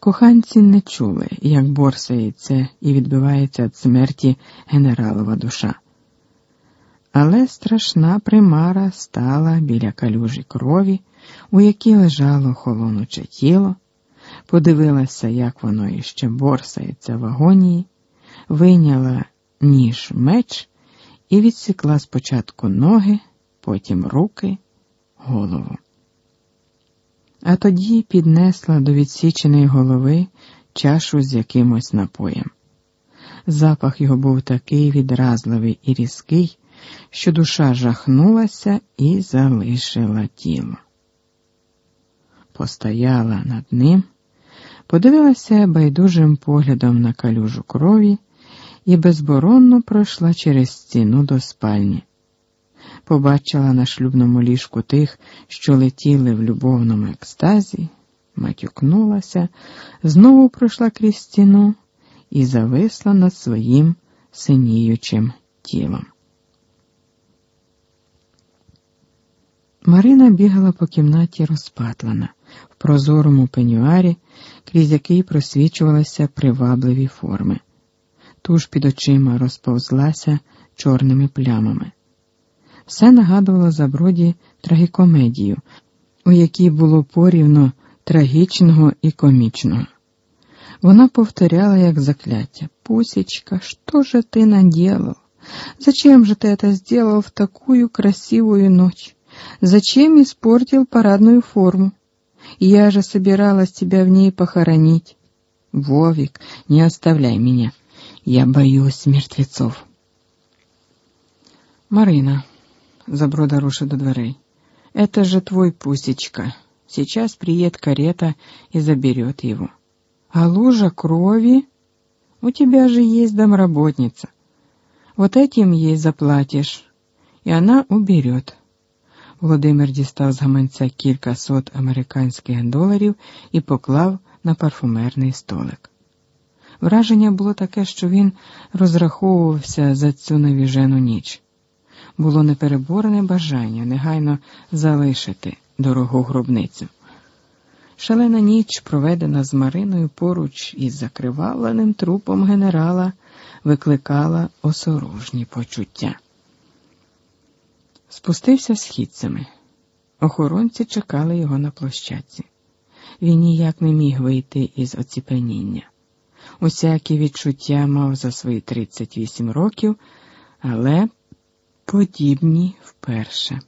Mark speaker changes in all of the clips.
Speaker 1: Коханці не чули, як борсається і відбивається від смерті генералова душа. Але страшна примара стала біля калюжі крові, у якій лежало холонуче тіло, подивилася, як воно іще борсається в агонії, вийняла ніж меч і відсікла спочатку ноги, потім руки, голову. А тоді піднесла до відсіченої голови чашу з якимось напоєм. Запах його був такий відразливий і різкий, що душа жахнулася і залишила тіло. Постояла над ним, подивилася байдужим поглядом на калюжу крові і безборонно пройшла через стіну до спальні. Побачила на шлюбному ліжку тих, що летіли в любовному екстазі, матюкнулася, знову пройшла крізь стіну і зависла над своїм синіючим тілом. Марина бігала по кімнаті розпатлана, в прозорому пенюарі, крізь який просвічувалися привабливі форми. Туж під очима розповзлася чорними плямами Все нагадувало заброді трагікомедію, у якій було порівно трагічного і комічного. Вона повторяла, як закляття, «Пусечка, что же ты наделал? Зачем же ты это сделал в такую красивую ночь? Зачем испортил парадную форму? Я же собиралась тебя в ней похоронить. Вовик, не оставляй меня. Я боюсь мертвецов. Марина, Заброда рушит до дверей. Это же твой Пусечка. Сейчас приедет карета и заберет его. А лужа крови? У тебя же есть домработница. Вот этим ей заплатишь, и она уберет. Володимир дістав з гаманця кілька сот американських доларів і поклав на парфумерний столик. Враження було таке, що він розраховувався за цю навіжену ніч. Було непереборене бажання негайно залишити дорогу гробницю. Шалена ніч, проведена з Мариною поруч із закривавленим трупом генерала, викликала осорожні почуття. Спустився східцями. Охоронці чекали його на площадці. Він ніяк не міг вийти із оціпеніння. Усякі відчуття мав за свої 38 років, але подібні вперше.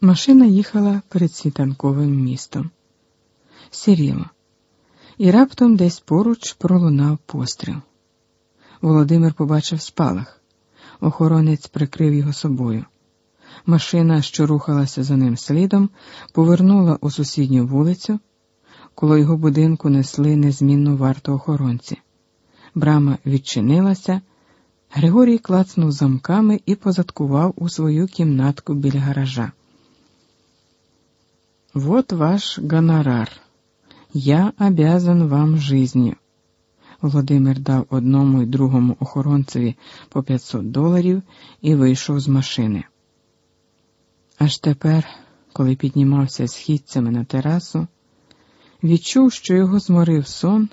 Speaker 1: Машина їхала перед світанковим містом. Сіріло, і раптом десь поруч пролунав постріл. Володимир побачив спалах. Охоронець прикрив його собою. Машина, що рухалася за ним слідом, повернула у сусідню вулицю, коло його будинку несли незмінну варту охоронці. Брама відчинилася, Григорій клацнув замками і позадкував у свою кімнатку біля гаража. Вот ваш гонорар. Я обязан вам жизнью. Володимир дав одному і другому охоронцеві по 500 доларів і вийшов з машини. Аж тепер, коли піднімався східцями на терасу, відчув, що його зморив сон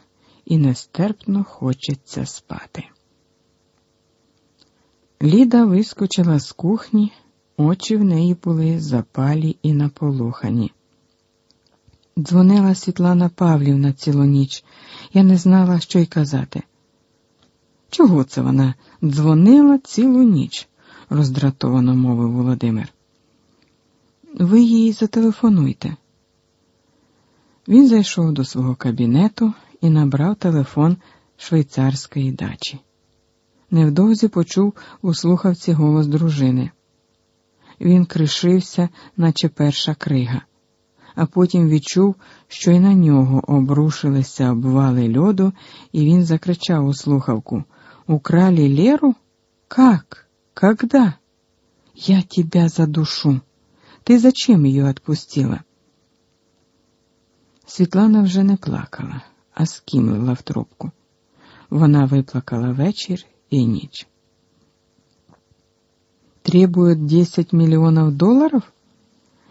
Speaker 1: і нестерпно хочеться спати. Ліда вискочила з кухні, очі в неї були запалі і наполохані. Дзвонила Світлана Павлівна цілу ніч. Я не знала, що й казати. Чого це вона дзвонила цілу ніч? роздратовано мовив Володимир. Ви їй зателефонуйте. Він зайшов до свого кабінету і набрав телефон швейцарської дачі. Невдовзі почув у слухавці голос дружини. Він кришився, наче перша крига а потім відчув, що й на нього обрушилися обвали льоду, і він закричав у слухавку Украли Леру? Как? Когда? Я тебя задушу. Ти зачем її отпустила? Світлана вже не плакала, а скімлила в трубку. Вона виплакала вечір і ніч. Требуют 10 миллионов долларов?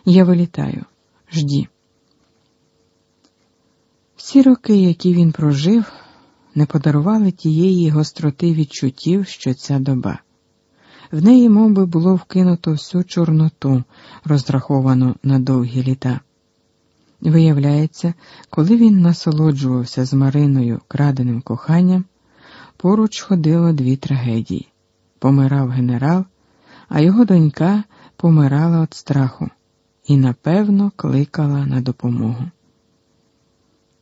Speaker 1: Я вылетаю. Жди. Всі роки, які він прожив, не подарували тієї гостроти відчуттів, що ця доба. В неї мов би, було вкинуто всю чорноту, розраховану на довгі літа. Виявляється, коли він насолоджувався з Мариною краденим коханням, поруч ходило дві трагедії помирав генерал, а його донька помирала від страху і, напевно, кликала на допомогу.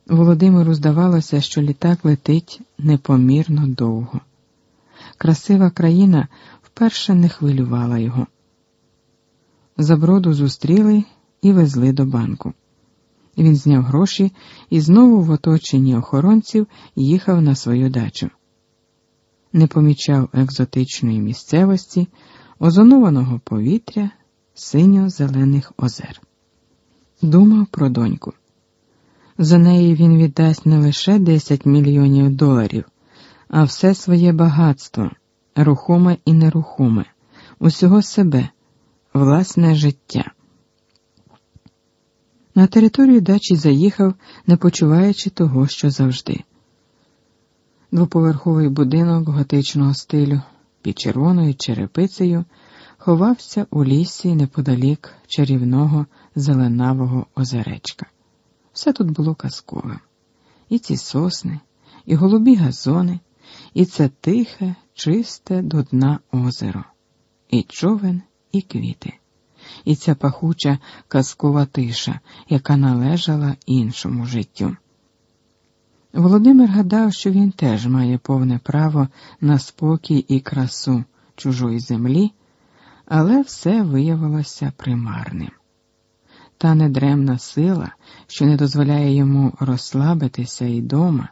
Speaker 1: Володимиру здавалося, що літак летить непомірно довго. Красива країна вперше не хвилювала його. Заброду зустріли і везли до банку. Він зняв гроші і знову в оточенні охоронців їхав на свою дачу. Не помічав екзотичної місцевості, озонованого повітря, синьо-зелених озер. Думав про доньку. За неї він віддасть не лише 10 мільйонів доларів, а все своє багатство, рухоме і нерухоме, усього себе, власне життя. На територію дачі заїхав, не почуваючи того, що завжди. Двоповерховий будинок готичного стилю під червоною черепицею ховався у лісі неподалік чарівного зеленавого озеречка. Все тут було казкове. І ці сосни, і голубі газони, і це тихе, чисте до дна озеро, і човен, і квіти, і ця пахуча казкова тиша, яка належала іншому життю. Володимир гадав, що він теж має повне право на спокій і красу чужої землі, але все виявилося примарним. Та недремна сила, що не дозволяє йому розслабитися і дома,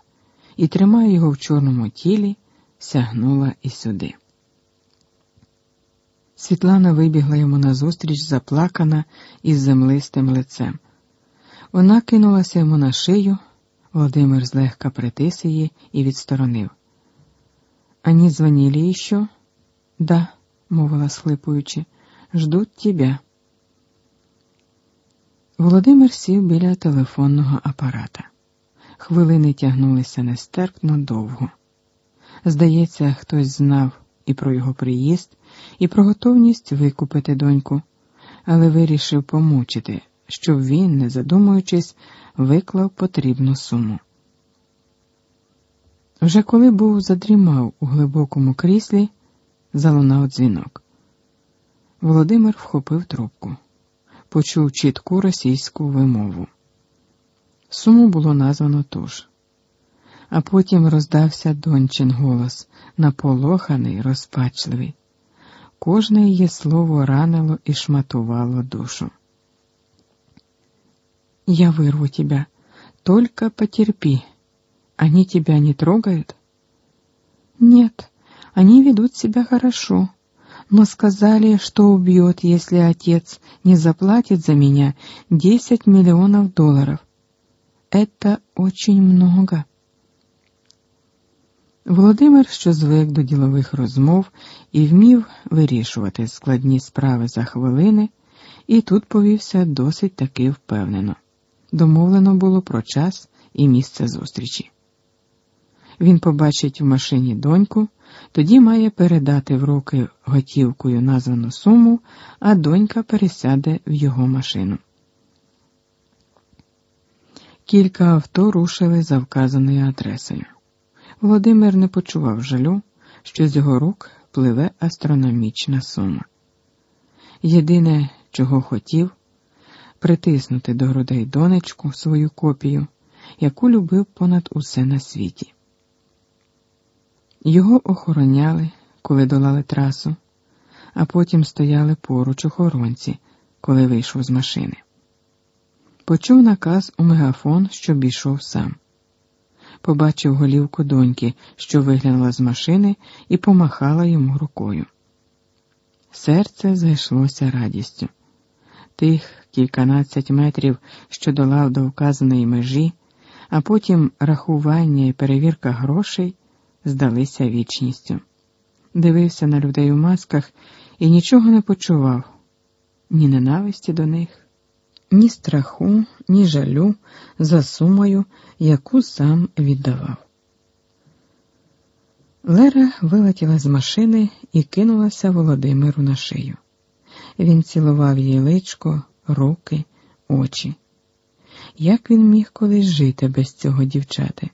Speaker 1: і тримає його в чорному тілі, сягнула і сюди. Світлана вибігла йому назустріч, заплакана із землистим лицем. Вона кинулася йому на шию. Володимир злегка притис її і відсторонив. Ані звонили еще? Да, мовила схлипуючи, ждуть тебя. Володимир сів біля телефонного апарата. Хвилини тягнулися нестерпно довго. Здається, хтось знав і про його приїзд, і про готовність викупити доньку, але вирішив помучити, щоб він, не задумуючись, виклав потрібну суму. Вже коли був задрімав у глибокому кріслі, залунав дзвінок. Володимир вхопив трубку, почув чітку російську вимову. Суму було названо тож. А потім роздався дончин голос, наполоханий, розпачливий. Кожне її слово ранило і шматувало душу. Я вырву тебя. Только потерпи. Они тебя не трогают? Нет, они ведут себя хорошо, но сказали, что убьет, если отец не заплатит за меня десять миллионов долларов. Это очень много. Володимир, що звик до ділових розмов і вмів вирішувати складні справи за хвилини, і тут повівся досить таки впевнено. Домовлено було про час і місце зустрічі. Він побачить в машині доньку, тоді має передати в руки готівкою названу суму, а донька пересяде в його машину. Кілька авто рушили за вказаною адресою. Володимир не почував жалю, що з його рук пливе астрономічна сума. Єдине, чого хотів, притиснути до грудей донечку свою копію, яку любив понад усе на світі. Його охороняли, коли долали трасу, а потім стояли поруч охоронці, коли вийшов з машини. Почув наказ у мегафон, щоб ішов сам. Побачив голівку доньки, що виглянула з машини, і помахала йому рукою. Серце зайшлося радістю. Тих кільканадцять метрів, що долав до вказаної межі, а потім рахування і перевірка грошей здалися вічністю. Дивився на людей у масках і нічого не почував ні ненависті до них, ні страху, ні жалю за сумою, яку сам віддавав. Лера вилетіла з машини і кинулася Володимиру на шию. Він цілував її личко, руки, очі. Як він міг колись жити без цього дівчати?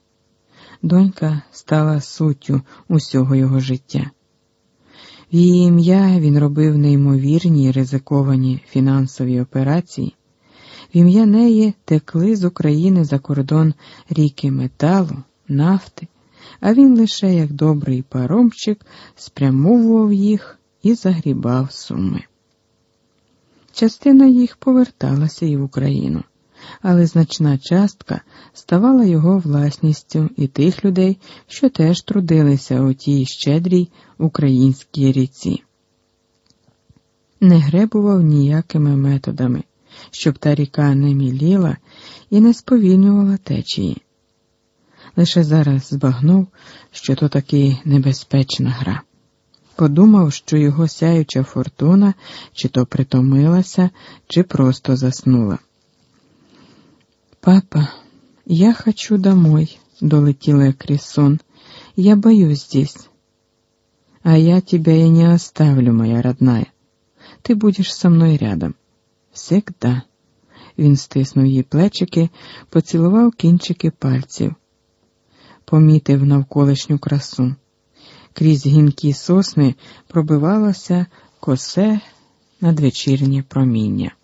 Speaker 1: Донька стала суттю усього його життя. В її ім'я він робив неймовірні й ризиковані фінансові операції. В ім'я неї текли з України за кордон ріки металу, нафти, а він лише, як добрий паромчик, спрямовував їх і загрібав суми. Частина їх поверталася і в Україну, але значна частка ставала його власністю і тих людей, що теж трудилися у тій щедрій українській ріці. Не гребував ніякими методами, щоб та ріка не міліла і не сповільнювала течії. Лише зараз збагнув, що то таки небезпечна гра. Подумав, що його сяюча фортуна чи то притомилася, чи просто заснула. Папа, я хочу домой, долетіла крізь сон. Я боюсь здесь. А я тебя и не оставлю, моя родная. Ты будешь со мной рядом. Всегда. Він стиснув її плечики, поцілував кінчики пальців, помітив навколишню красу. Крізь гінкі сосни пробивалося косе надвечірнє проміння.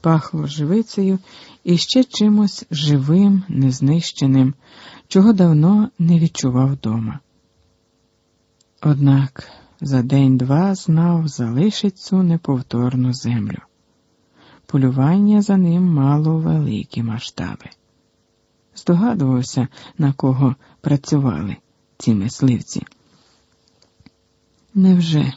Speaker 1: Пахло живицею і ще чимось живим, незнищеним, чого давно не відчував дома. Однак за день-два знав залишить цю неповторну землю. Полювання за ним мало великі масштаби. Здогадувався, на кого працювали ці мисливці. Невже,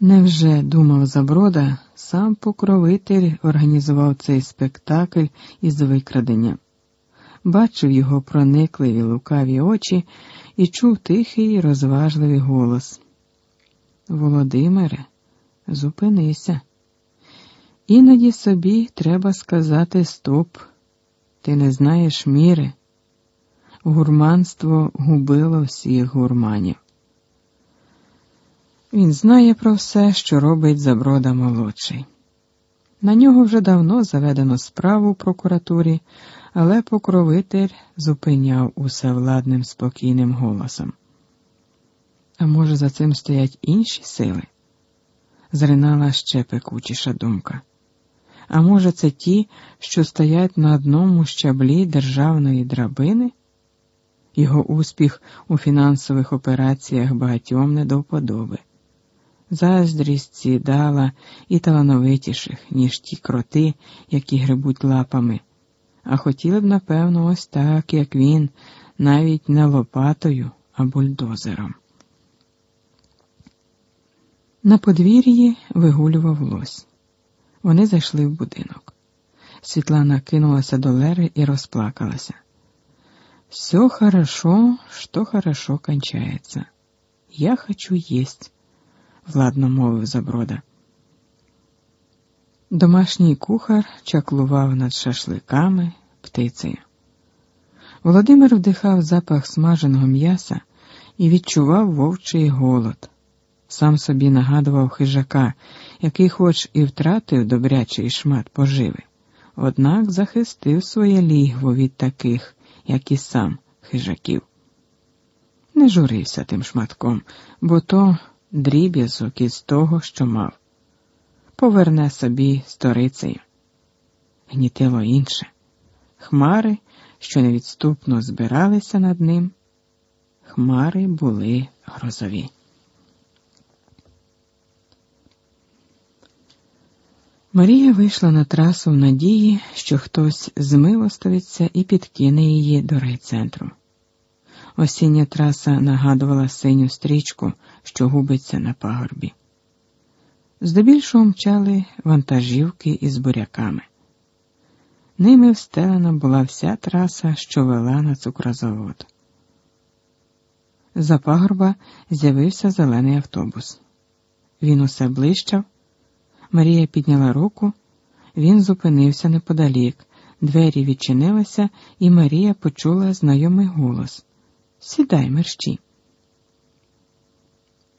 Speaker 1: невже, думав Заброда, сам покровитель організував цей спектакль із викраденням, бачив його проникливі лукаві очі і чув тихий, розважливий голос. Володимире, зупинися. Іноді собі треба сказати стоп. Ти не знаєш міри. Гурманство губило всіх гурманів. Він знає про все, що робить Заброда молодший. На нього вже давно заведено справу в прокуратурі, але покровитель зупиняв усе владним спокійним голосом. А може, за цим стоять інші сили? Зринала ще пекучіша думка. А може, це ті, що стоять на одному щаблі державної драбини? Його успіх у фінансових операціях багатьом не до вподоби. Заздрість сідала і талановитіших, ніж ті кроти, які грибуть лапами, а хотіли б, напевно, ось так, як він, навіть не лопатою, а бульдозером. На подвір'ї вигулював лось. Вони зайшли в будинок. Світлана кинулася до Лери і розплакалася. Все хорошо, что хорошо кончается. Я хочу есть, владно мовив Заброда. Домашній кухар чаклував над шашликами, птицею. Володимир вдихав запах смаженого м'яса і відчував вовчий голод сам собі нагадував хижака, який, хоч і втратив добрячий шмат поживи, однак захистив своє лігво від таких, як і сам хижаків. Не журився тим шматком, бо то дріб'язок із того, що мав. Поверне собі сторицею. Гнітило інше. Хмари, що невідступно збиралися над ним, хмари були грозові. Марія вийшла на трасу в надії, що хтось змилостивиться і підкине її до райцентру. Осіння траса нагадувала синю стрічку, що губиться на пагорбі. Здебільшого мчали вантажівки із буряками. Ними встелена була вся траса, що вела на цукрозавод. За пагорба з'явився зелений автобус. Він усе блищав. Марія підняла руку, він зупинився неподалік. Двері відчинилися, і Марія почула знайомий голос Сідай, мерщі.